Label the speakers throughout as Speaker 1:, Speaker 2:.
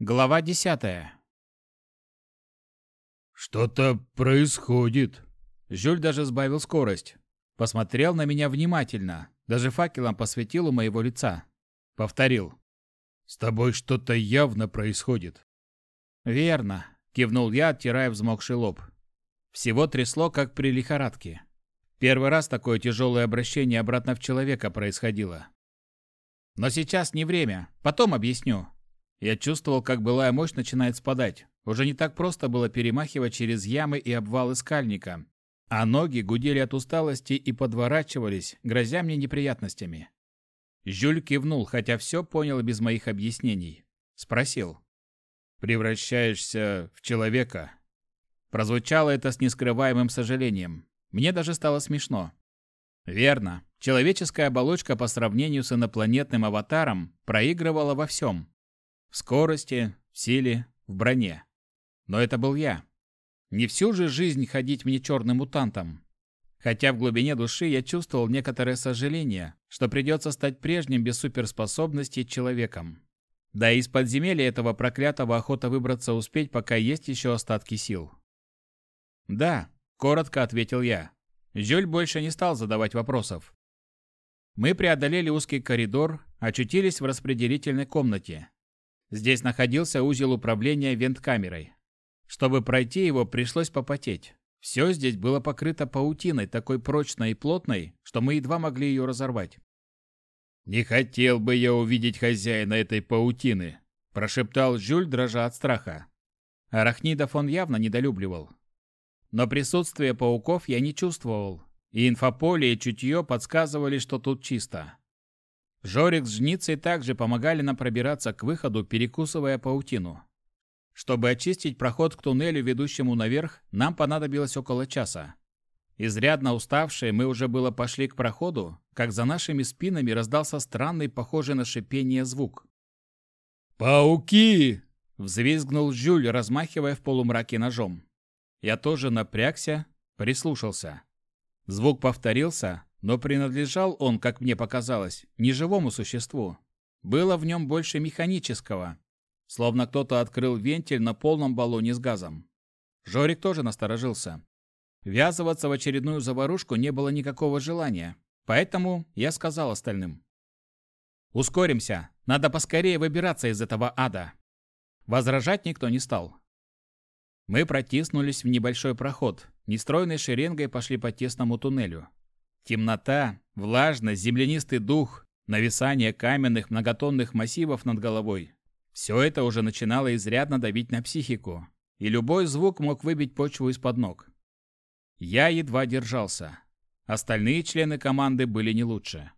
Speaker 1: Глава десятая.
Speaker 2: «Что-то происходит».
Speaker 1: Жюль даже сбавил скорость. Посмотрел на меня внимательно. Даже факелом посветил у моего лица. Повторил.
Speaker 2: «С тобой что-то явно происходит».
Speaker 1: «Верно», — кивнул я, оттирая взмокший лоб. Всего трясло, как при лихорадке. Первый раз такое тяжелое обращение обратно в человека происходило. Но сейчас не время. Потом объясню. Я чувствовал, как былая мощь начинает спадать. Уже не так просто было перемахивать через ямы и обвалы скальника. А ноги гудели от усталости и подворачивались, грозя мне неприятностями. Жюль кивнул, хотя все понял без моих объяснений. Спросил.
Speaker 2: «Превращаешься в человека?»
Speaker 1: Прозвучало это с нескрываемым сожалением. Мне даже стало смешно. Верно. Человеческая оболочка по сравнению с инопланетным аватаром проигрывала во всем. В скорости, в силе, в броне. Но это был я. Не всю же жизнь ходить мне черным мутантом. Хотя в глубине души я чувствовал некоторое сожаление, что придется стать прежним без суперспособностей человеком. Да и из подземелья этого проклятого охота выбраться успеть, пока есть еще остатки сил. «Да», — коротко ответил я. Жюль больше не стал задавать вопросов. Мы преодолели узкий коридор, очутились в распределительной комнате. Здесь находился узел управления венткамерой. Чтобы пройти его, пришлось попотеть. Все здесь было покрыто паутиной, такой прочной и плотной, что мы едва могли ее разорвать.
Speaker 2: «Не хотел бы я увидеть хозяина этой паутины», – прошептал Жюль, дрожа от страха.
Speaker 1: Арахнидов он явно недолюбливал. Но присутствие пауков я не чувствовал, и инфополе и чутье подсказывали, что тут чисто. Жорик с Жницей также помогали нам пробираться к выходу, перекусывая паутину. Чтобы очистить проход к туннелю, ведущему наверх, нам понадобилось около часа. Изрядно уставшие, мы уже было пошли к проходу, как за нашими спинами раздался странный, похожий на шипение звук.
Speaker 2: «Пауки!»
Speaker 1: — взвизгнул Жюль, размахивая в полумраке ножом. Я тоже напрягся, прислушался. Звук повторился, но принадлежал он, как мне показалось, не живому существу. Было в нем больше механического, словно кто-то открыл вентиль на полном баллоне с газом. Жорик тоже насторожился. Ввязываться в очередную заварушку не было никакого желания, поэтому я сказал остальным. «Ускоримся, надо поскорее выбираться из этого ада». Возражать никто не стал. Мы протиснулись в небольшой проход, нестройной шеренгой пошли по тесному туннелю. Темнота, влажность, землянистый дух, нависание каменных многотонных массивов над головой. Все это уже начинало изрядно давить на психику, и любой звук мог выбить почву из-под ног. Я едва держался. Остальные члены команды были не лучше.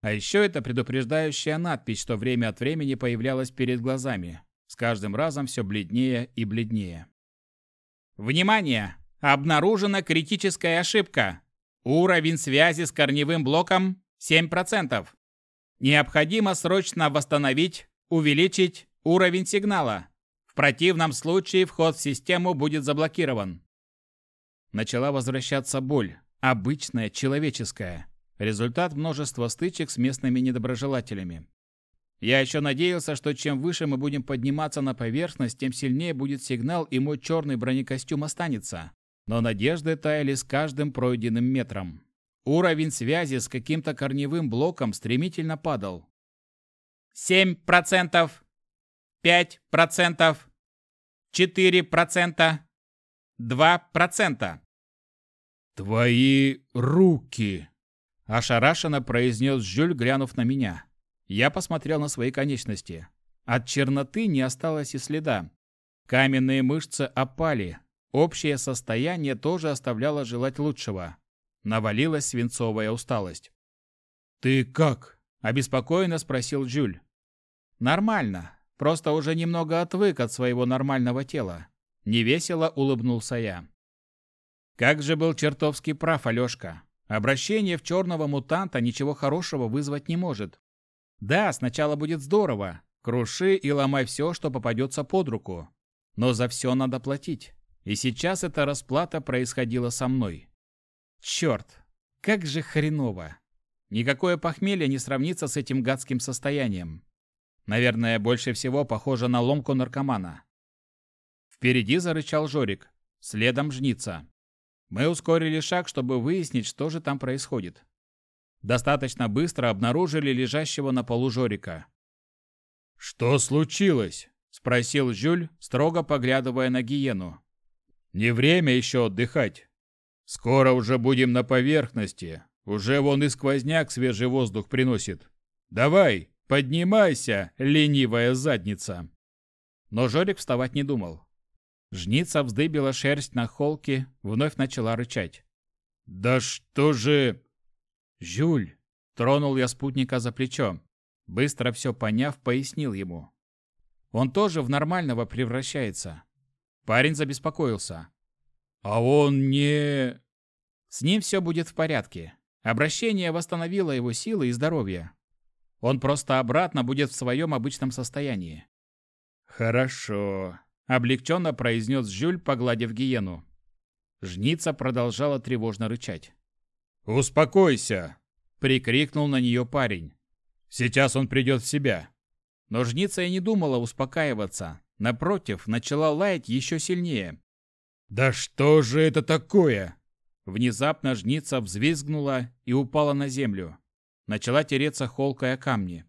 Speaker 1: А еще это предупреждающая надпись, что время от времени появлялась перед глазами, с каждым разом все бледнее и бледнее. Внимание! Обнаружена критическая ошибка. Уровень связи с корневым блоком 7%. Необходимо срочно восстановить, увеличить уровень сигнала. В противном случае вход в систему будет заблокирован. Начала возвращаться боль, обычная, человеческая. Результат множества стычек с местными недоброжелателями. Я еще надеялся, что чем выше мы будем подниматься на поверхность, тем сильнее будет сигнал и мой черный бронекостюм останется. Но надежды таяли с каждым пройденным метром. Уровень связи с каким-то корневым блоком стремительно падал. «Семь процентов! Пять процентов! Четыре процента! Два процента!»
Speaker 2: «Твои руки!»
Speaker 1: – ошарашенно произнес Жюль, глянув на меня. Я посмотрел на свои конечности. От черноты не осталось и следа. Каменные мышцы опали. Общее состояние тоже оставляло желать лучшего. Навалилась свинцовая усталость.
Speaker 2: «Ты как?»
Speaker 1: – обеспокоенно спросил Жюль. «Нормально. Просто уже немного отвык от своего нормального тела». Невесело улыбнулся я. Как же был чертовски прав Алешка. Обращение в черного мутанта ничего хорошего вызвать не может. Да, сначала будет здорово. Круши и ломай все, что попадется под руку. Но за все надо платить. И сейчас эта расплата происходила со мной. Черт, как же хреново. Никакое похмелье не сравнится с этим гадским состоянием. Наверное, больше всего похоже на ломку наркомана. Впереди зарычал Жорик, следом жница. Мы ускорили шаг, чтобы выяснить, что же там происходит. Достаточно быстро обнаружили лежащего на полу Жорика.
Speaker 2: «Что случилось?» – спросил Жюль, строго поглядывая на гиену. «Не время еще отдыхать. Скоро уже будем на поверхности. Уже вон и сквозняк свежий воздух приносит. Давай, поднимайся, ленивая задница!»
Speaker 1: Но Жорик вставать не думал. Жница вздыбила шерсть на холке, вновь начала рычать.
Speaker 2: «Да что же...»
Speaker 1: «Жюль!» — тронул я спутника за плечо. Быстро все поняв, пояснил ему. «Он тоже в нормального превращается». Парень забеспокоился.
Speaker 2: «А он не...»
Speaker 1: «С ним все будет в порядке. Обращение восстановило его силы и здоровье. Он просто обратно будет в своем обычном состоянии».
Speaker 2: «Хорошо»,
Speaker 1: облегченно произнес Жюль, погладив гиену. Жница продолжала тревожно рычать.
Speaker 2: «Успокойся!» — прикрикнул на нее парень. «Сейчас он придет в себя».
Speaker 1: Но жница и не думала успокаиваться. Напротив, начала лаять еще сильнее.
Speaker 2: «Да что же это такое?»
Speaker 1: Внезапно жница взвизгнула и упала на землю. Начала тереться холкая камни.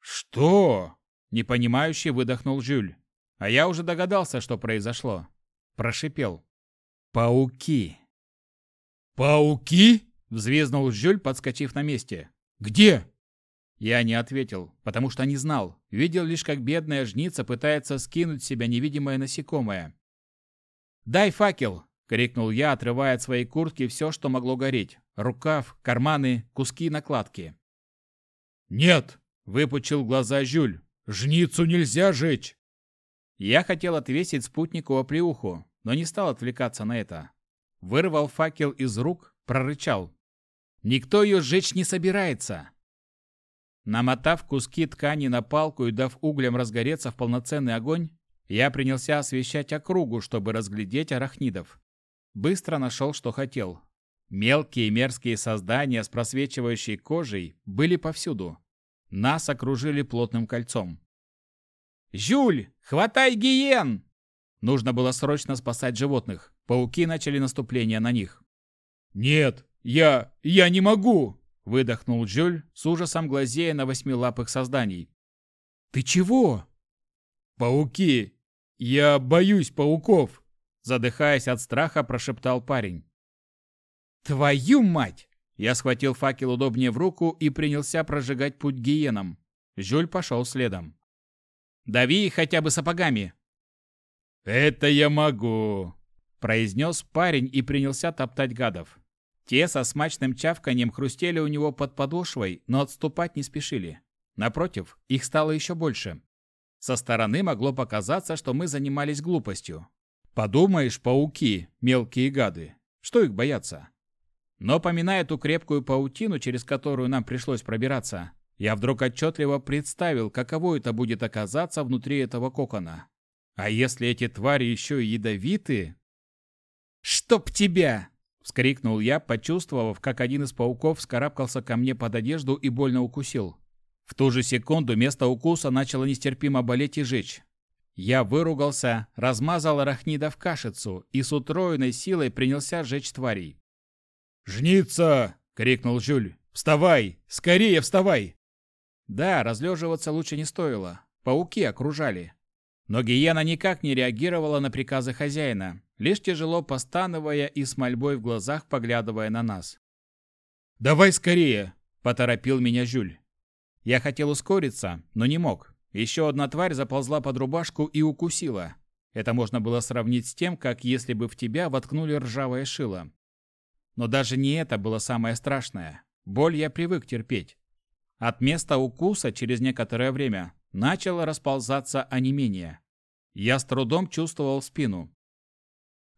Speaker 2: «Что?»
Speaker 1: — непонимающе выдохнул Жюль. А я уже догадался, что произошло. Прошипел. «Пауки!»
Speaker 2: «Пауки?»
Speaker 1: — взвизнул Жюль, подскочив на месте.
Speaker 2: «Где?»
Speaker 1: Я не ответил, потому что не знал. Видел лишь, как бедная жница пытается скинуть с себя невидимое насекомое. «Дай факел!» — крикнул я, отрывая от своей куртки все, что могло гореть. Рукав, карманы, куски накладки.
Speaker 2: «Нет!» — выпучил глаза Жюль. «Жницу нельзя жечь!»
Speaker 1: Я хотел отвесить спутнику оплеуху, но не стал отвлекаться на это. Вырвал факел из рук, прорычал. «Никто ее сжечь не собирается!» Намотав куски ткани на палку и дав углям разгореться в полноценный огонь, я принялся освещать округу, чтобы разглядеть арахнидов. Быстро нашел, что хотел. Мелкие мерзкие создания с просвечивающей кожей были повсюду. Нас окружили плотным кольцом. «Жюль, хватай гиен!» Нужно было срочно спасать животных. Пауки начали наступление на них.
Speaker 2: «Нет, я... я не могу!»
Speaker 1: Выдохнул Жюль, с ужасом глазея на восьмилапых созданий. «Ты чего?»
Speaker 2: «Пауки! Я боюсь пауков!»
Speaker 1: Задыхаясь от страха, прошептал парень. «Твою мать!» Я схватил факел удобнее в руку и принялся прожигать путь гиенам. Жюль пошел следом. Дави хотя бы сапогами!»
Speaker 2: «Это я могу!»
Speaker 1: – произнес парень и принялся топтать гадов. Те со смачным чавканием хрустели у него под подошвой, но отступать не спешили. Напротив, их стало еще больше. Со стороны могло показаться, что мы занимались глупостью. Подумаешь, пауки, мелкие гады. Что их бояться? Но поминая ту крепкую паутину, через которую нам пришлось пробираться, я вдруг отчетливо представил, каково это будет оказаться внутри этого кокона. А если эти твари еще и ядовиты? «Чтоб тебя!» — вскрикнул я, почувствовав, как один из пауков скарабкался ко мне под одежду и больно укусил. В ту же секунду место укуса начало нестерпимо болеть и жечь. Я выругался, размазал арахнида в кашицу и с утроенной силой принялся сжечь тварей.
Speaker 2: «Жница!» — крикнул Жюль. «Вставай! Скорее вставай!»
Speaker 1: Да, разлеживаться лучше не стоило. Пауки окружали. Но гиена никак не реагировала на приказы хозяина, лишь тяжело постановая и с мольбой в глазах поглядывая на нас.
Speaker 2: «Давай скорее!»
Speaker 1: – поторопил меня Жюль. Я хотел ускориться, но не мог. Еще одна тварь заползла под рубашку и укусила. Это можно было сравнить с тем, как если бы в тебя воткнули ржавое шило. Но даже не это было самое страшное. Боль я привык терпеть. От места укуса через некоторое время начало расползаться онемение. Я с трудом чувствовал спину.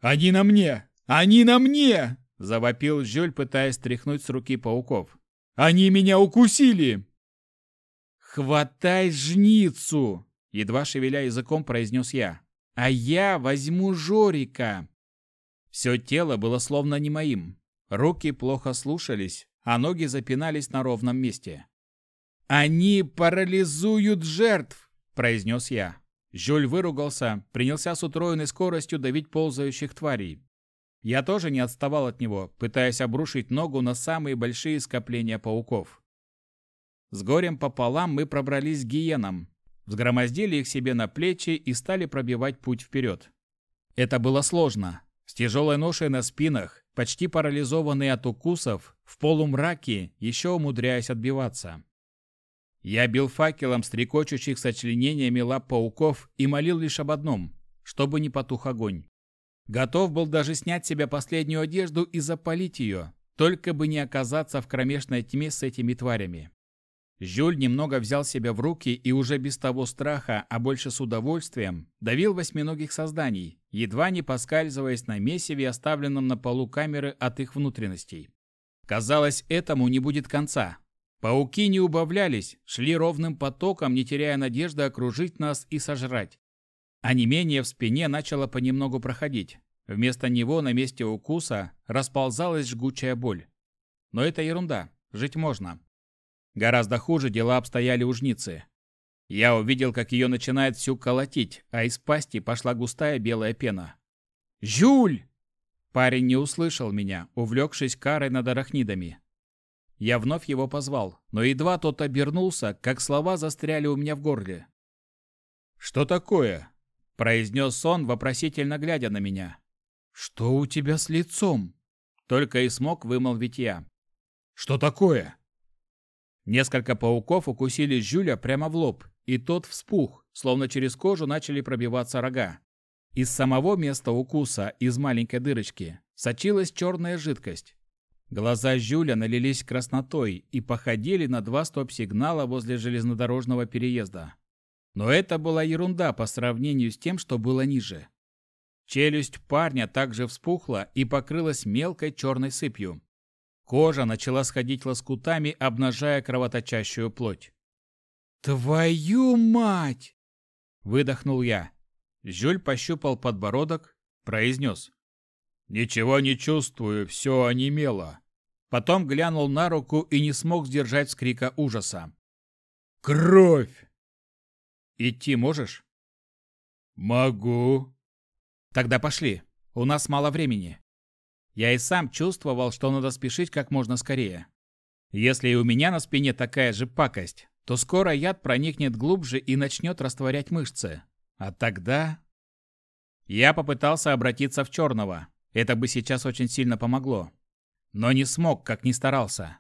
Speaker 2: «Они на мне! Они на мне!»
Speaker 1: – завопил Жюль, пытаясь стряхнуть с руки пауков.
Speaker 2: «Они меня укусили!»
Speaker 1: «Хватай жницу!» – едва шевеля языком произнес я. «А я возьму Жорика!» Все тело было словно не моим. Руки плохо слушались, а ноги запинались на ровном месте. «Они парализуют жертв!» – произнес я. Жюль выругался, принялся с утроенной скоростью давить ползающих тварей. Я тоже не отставал от него, пытаясь обрушить ногу на самые большие скопления пауков. С горем пополам мы пробрались к гиенам, взгромоздили их себе на плечи и стали пробивать путь вперед. Это было сложно. С тяжелой ношей на спинах, почти парализованные от укусов, в полумраке, еще умудряясь отбиваться. Я бил факелом стрекочущих сочленениями лап пауков и молил лишь об одном, чтобы не потух огонь. Готов был даже снять себе последнюю одежду и запалить ее, только бы не оказаться в кромешной тьме с этими тварями. Жюль немного взял себя в руки и уже без того страха, а больше с удовольствием, давил восьминогих созданий, едва не поскальзываясь на месиве, оставленном на полу камеры от их внутренностей. Казалось, этому не будет конца. Пауки не убавлялись, шли ровным потоком, не теряя надежды окружить нас и сожрать. А не менее в спине начало понемногу проходить. Вместо него на месте укуса расползалась жгучая боль. Но это ерунда, жить можно. Гораздо хуже дела обстояли у жницы. Я увидел, как ее начинает всю колотить, а из пасти пошла густая белая пена. «Жюль!» Парень не услышал меня, увлекшись карой над арахнидами. Я вновь его позвал, но едва тот обернулся, как слова застряли у меня в горле.
Speaker 2: «Что такое?»
Speaker 1: – произнес он, вопросительно глядя на меня. «Что у тебя с лицом?» – только и смог вымолвить я.
Speaker 2: «Что такое?»
Speaker 1: Несколько пауков укусили Жюля прямо в лоб, и тот вспух, словно через кожу начали пробиваться рога. Из самого места укуса, из маленькой дырочки, сочилась черная жидкость. Глаза Жюля налились краснотой и походили на два стоп-сигнала возле железнодорожного переезда. Но это была ерунда по сравнению с тем, что было ниже. Челюсть парня также вспухла и покрылась мелкой черной сыпью. Кожа начала сходить лоскутами, обнажая кровоточащую плоть. «Твою мать!» – выдохнул я. Жюль пощупал подбородок, произнес.
Speaker 2: «Ничего не чувствую, все онемело».
Speaker 1: Потом глянул на руку и не смог сдержать вскрика ужаса.
Speaker 2: «Кровь!»
Speaker 1: «Идти можешь?»
Speaker 2: «Могу».
Speaker 1: «Тогда пошли. У нас мало времени». Я и сам чувствовал, что надо спешить как можно скорее. Если и у меня на спине такая же пакость, то скоро яд проникнет глубже и начнет растворять мышцы. А тогда... Я попытался обратиться в черного. Это бы сейчас очень сильно помогло. Но не смог, как ни старался.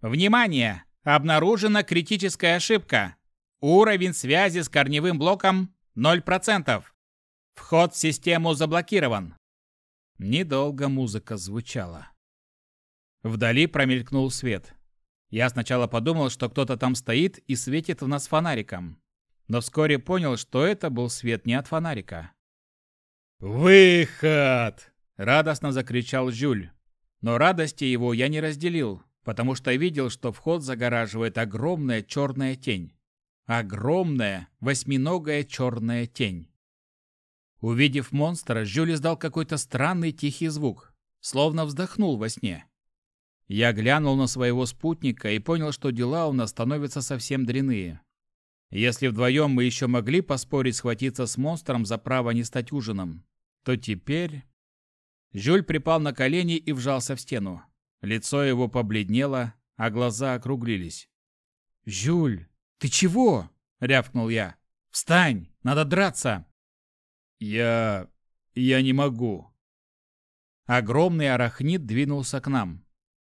Speaker 1: Внимание! Обнаружена критическая ошибка. Уровень связи с корневым блоком 0%. Вход в систему заблокирован. Недолго музыка звучала. Вдали промелькнул свет. Я сначала подумал, что кто-то там стоит и светит в нас фонариком. Но вскоре понял, что это был свет не от фонарика.
Speaker 2: «Выход!»
Speaker 1: – радостно закричал Жюль. Но радости его я не разделил, потому что видел, что вход загораживает огромная черная тень. Огромная восьминогая черная тень. Увидев монстра, Жюль издал какой-то странный тихий звук, словно вздохнул во сне. Я глянул на своего спутника и понял, что дела у нас становятся совсем дряные. Если вдвоем мы еще могли поспорить схватиться с монстром за право не стать ужином, то теперь... Жюль припал на колени и вжался в стену. Лицо его побледнело, а глаза округлились. «Жюль, ты чего?» — рявкнул я. «Встань! Надо драться!»
Speaker 2: «Я... я не могу».
Speaker 1: Огромный арахнит двинулся к нам.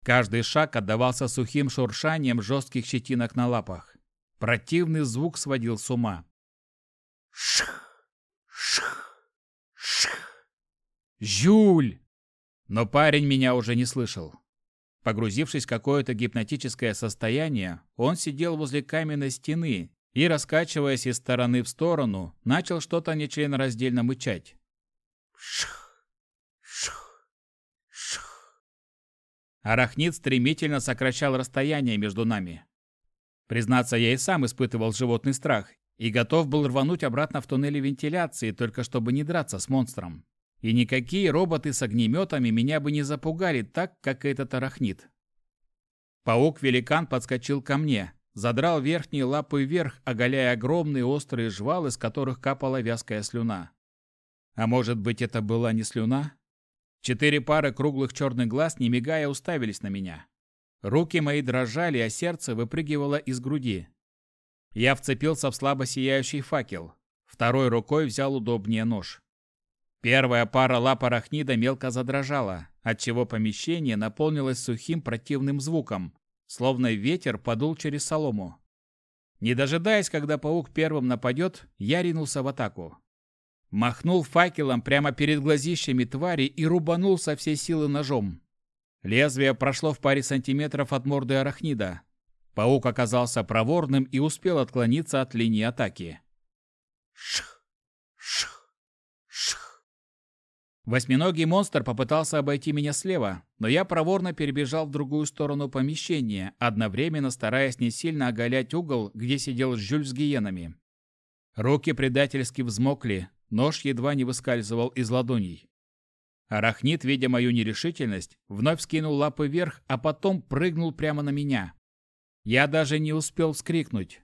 Speaker 1: Каждый шаг отдавался сухим шуршанием жестких щетинок на лапах. Противный звук сводил с ума. Шх! Шх! Шх! Жюль! Но парень меня уже не слышал. Погрузившись в какое-то гипнотическое состояние, он сидел возле каменной стены, и, раскачиваясь из стороны в сторону, начал что-то нечленораздельно мычать. Шх, шх, шх. Арахнит стремительно сокращал расстояние между нами. Признаться, я и сам испытывал животный страх и готов был рвануть обратно в туннели вентиляции, только чтобы не драться с монстром. И никакие роботы с огнеметами меня бы не запугали так, как этот арахнит. Паук-великан подскочил ко мне, задрал верхние лапы вверх, оголяя огромные острые жвалы, с которых капала вязкая слюна. А может быть, это была не слюна? Четыре пары круглых черных глаз, не мигая, уставились на меня. Руки мои дрожали, а сердце выпрыгивало из груди. Я вцепился в слабо сияющий факел. Второй рукой взял удобнее нож. Первая пара лап арахнида мелко задрожала, отчего помещение наполнилось сухим противным звуком, словно ветер подул через солому. Не дожидаясь, когда паук первым нападет, я ринулся в атаку. Махнул факелом прямо перед глазищами твари и рубанул со всей силы ножом. Лезвие прошло в паре сантиметров от морды арахнида. Паук оказался проворным и успел отклониться от линии атаки. Шх! Шх! Шх! Восьминогий монстр попытался обойти меня слева, но я проворно перебежал в другую сторону помещения, одновременно стараясь не сильно оголять угол, где сидел Жюль с гиенами. Руки предательски взмокли, нож едва не выскальзывал из ладоней. Арахнит, видя мою нерешительность, вновь скинул лапы вверх, а потом прыгнул прямо на меня. Я даже не успел вскрикнуть.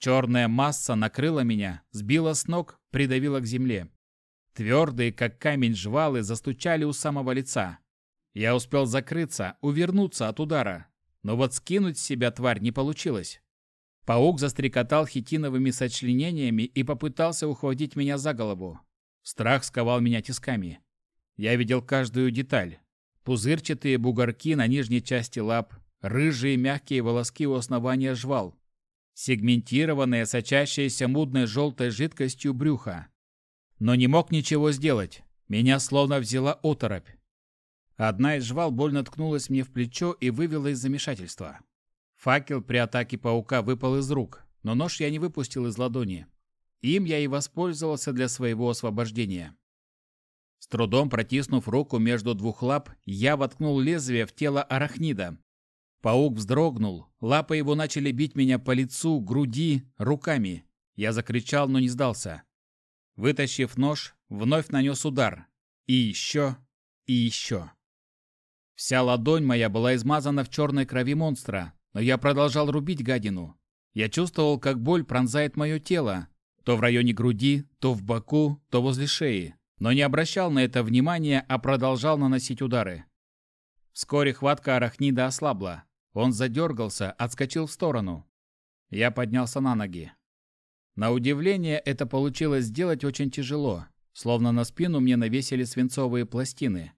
Speaker 1: Черная масса накрыла меня, сбила с ног, придавила к земле. Твердые, как камень, жвалы застучали у самого лица. Я успел закрыться, увернуться от удара, но вот скинуть себя тварь не получилось. Паук застрекотал хитиновыми сочленениями и попытался ухватить меня за голову. Страх сковал меня тисками. Я видел каждую деталь. Пузырчатые бугорки на нижней части лап, рыжие мягкие волоски у основания жвал, сегментированное, сочащееся мудной желтой жидкостью брюха. Но не мог ничего сделать. Меня словно взяла оторопь. Одна из жвал больно ткнулась мне в плечо и вывела из замешательства. Факел при атаке паука выпал из рук, но нож я не выпустил из ладони. Им я и воспользовался для своего освобождения. С трудом протиснув руку между двух лап, я воткнул лезвие в тело арахнида, Паук вздрогнул, лапы его начали бить меня по лицу, груди, руками. Я закричал, но не сдался. Вытащив нож, вновь нанес удар. И еще, и еще. Вся ладонь моя была измазана в черной крови монстра, но я продолжал рубить гадину. Я чувствовал, как боль пронзает мое тело, то в районе груди, то в боку, то возле шеи, но не обращал на это внимания, а продолжал наносить удары. Вскоре хватка арахнида ослабла. Он задергался, отскочил в сторону. Я поднялся на ноги. На удивление, это получилось сделать очень тяжело, словно на спину мне навесили свинцовые пластины.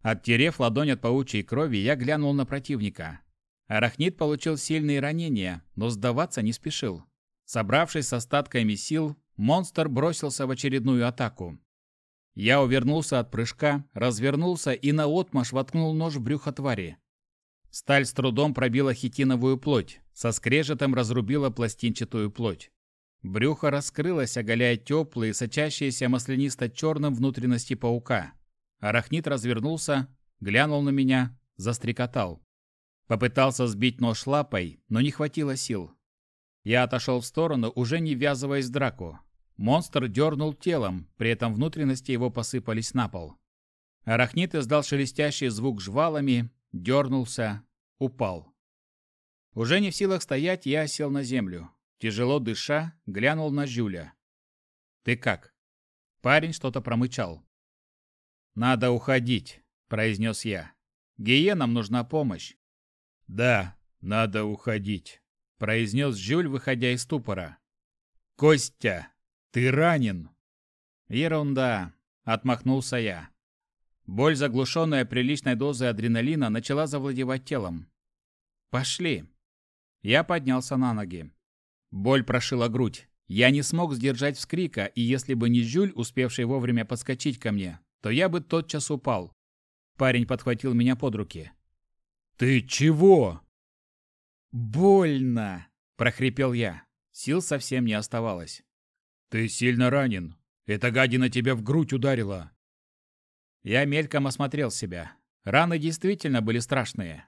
Speaker 1: Оттерев ладонь от паучьей крови, я глянул на противника. Арахнит получил сильные ранения, но сдаваться не спешил. Собравшись с остатками сил, монстр бросился в очередную атаку. Я увернулся от прыжка, развернулся и наотмашь воткнул нож в брюхо твари. Сталь с трудом пробила хитиновую плоть, со скрежетом разрубила пластинчатую плоть. Брюхо раскрылось, оголяя теплые, сочащиеся маслянисто-черным внутренности паука. Арахнит развернулся, глянул на меня, застрекотал. Попытался сбить нож лапой, но не хватило сил. Я отошел в сторону, уже не ввязываясь в драку. Монстр дернул телом, при этом внутренности его посыпались на пол. Арахнит издал шелестящий звук жвалами, дернулся, упал. Уже не в силах стоять, я сел на землю. Тяжело дыша, глянул на Жюля. «Ты как?» Парень что-то промычал. «Надо уходить», — произнес я. «Гиенам нужна помощь». «Да, надо уходить», — произнес Жюль, выходя из ступора. «Костя, ты ранен!» «Ерунда», — отмахнулся я. Боль, заглушенная приличной дозой адреналина, начала завладевать телом. «Пошли!» Я поднялся на ноги. Боль прошила грудь. Я не смог сдержать вскрика, и если бы не Жюль, успевший вовремя подскочить ко мне, то я бы тотчас упал. Парень подхватил меня под руки. «Ты чего?» «Больно!» – прохрипел я. Сил совсем не оставалось. «Ты сильно ранен. Эта гадина тебя в грудь ударила. Я мельком осмотрел себя. Раны действительно были страшные.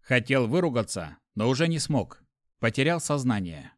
Speaker 1: Хотел выругаться, но уже не смог. Потерял сознание.